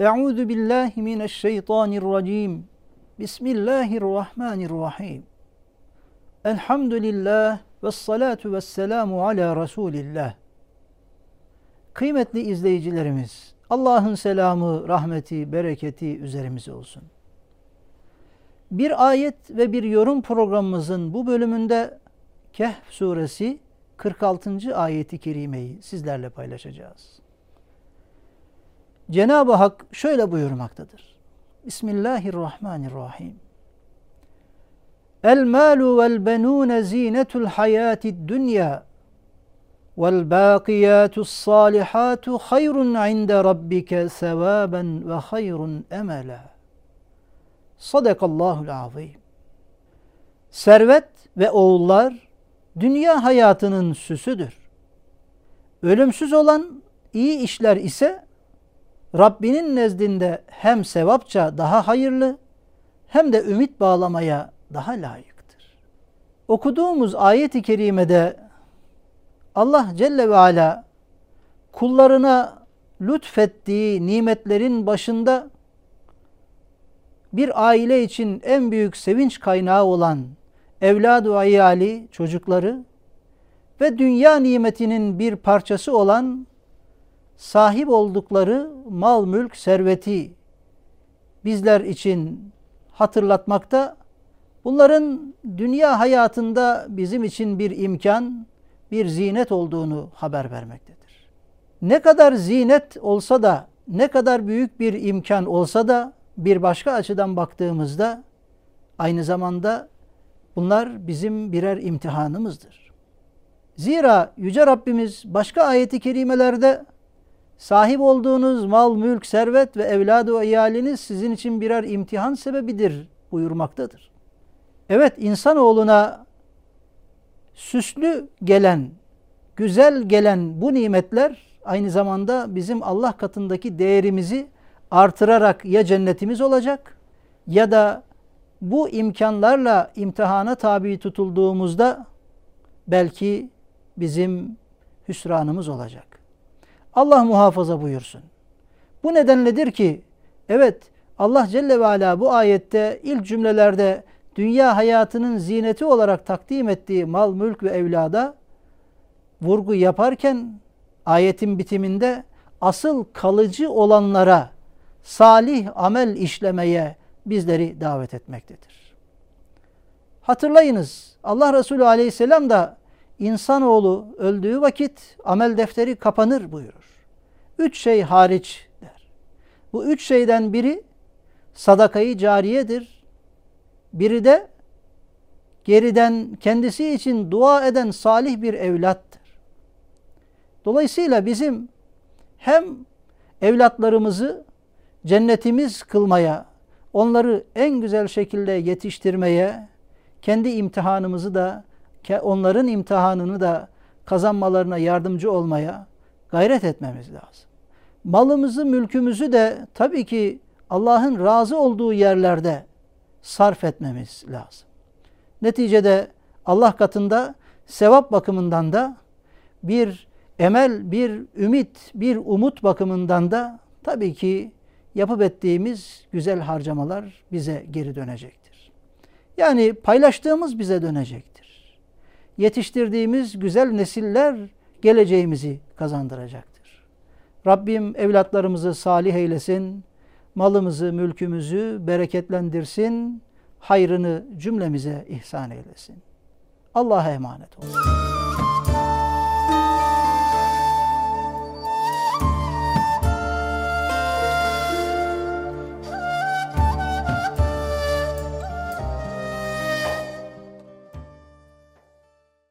Euzu billahi mineşşeytanirracim. Bismillahirrahmanirrahim. Elhamdülillah ve salatu ve selamu ala Resulillah. Kıymetli izleyicilerimiz, Allah'ın selamı, rahmeti, bereketi üzerimize olsun. Bir ayet ve bir yorum programımızın bu bölümünde Kehf suresi 46. ayeti kerimeyi sizlerle paylaşacağız. Cenab-ı Hak şöyle buyurmaktadır. Bismillahirrahmanirrahim. El malu vel benun zinetul hayatid dünya vel bakiyatus salihatu hayrun inde rabbike sevaben ve hayrun emela. Sadakallahul azim. Servet ve oğullar dünya hayatının süsüdür. Ölümsüz olan iyi işler ise Rabbinin nezdinde hem sevapça daha hayırlı hem de ümit bağlamaya daha layıktır. Okuduğumuz ayet-i kerimede Allah Celle ve Ala kullarına lütfettiği nimetlerin başında bir aile için en büyük sevinç kaynağı olan evladı ayali, çocukları ve dünya nimetinin bir parçası olan sahip oldukları mal, mülk, serveti bizler için hatırlatmakta. Bunların dünya hayatında bizim için bir imkan, bir zinet olduğunu haber vermektedir. Ne kadar zinet olsa da, ne kadar büyük bir imkan olsa da bir başka açıdan baktığımızda aynı zamanda bunlar bizim birer imtihanımızdır. Zira Yüce Rabbimiz başka ayeti kerimelerde sahip olduğunuz mal, mülk, servet ve evladı ve iyaliniz sizin için birer imtihan sebebidir buyurmaktadır. Evet insanoğluna süslü gelen, güzel gelen bu nimetler aynı zamanda bizim Allah katındaki değerimizi artırarak ya cennetimiz olacak ya da bu imkanlarla imtihana tabi tutulduğumuzda belki bizim hüsranımız olacak. Allah muhafaza buyursun. Bu nedenledir ki evet Allah Celle ve Ala bu ayette ilk cümlelerde dünya hayatının zineti olarak takdim ettiği mal, mülk ve evlada vurgu yaparken ayetin bitiminde asıl kalıcı olanlara salih amel işlemeye bizleri davet etmektedir. Hatırlayınız Allah Resulü Aleyhisselam da insanoğlu öldüğü vakit amel defteri kapanır buyurur. Üç şey hariç der. Bu üç şeyden biri sadakayı cariyedir. Biri de geriden kendisi için dua eden salih bir evlattır. Dolayısıyla bizim hem evlatlarımızı cennetimiz kılmaya, onları en güzel şekilde yetiştirmeye, kendi imtihanımızı da onların imtihanını da kazanmalarına yardımcı olmaya gayret etmemiz lazım. Malımızı, mülkümüzü de tabii ki Allah'ın razı olduğu yerlerde sarf etmemiz lazım. Neticede Allah katında sevap bakımından da bir emel, bir ümit, bir umut bakımından da tabii ki yapıp ettiğimiz güzel harcamalar bize geri dönecektir. Yani paylaştığımız bize dönecektir. Yetiştirdiğimiz güzel nesiller geleceğimizi kazandıracaktır. Rabbim evlatlarımızı salih eylesin, malımızı, mülkümüzü bereketlendirsin, hayrını cümlemize ihsan eylesin. Allah'a emanet olun.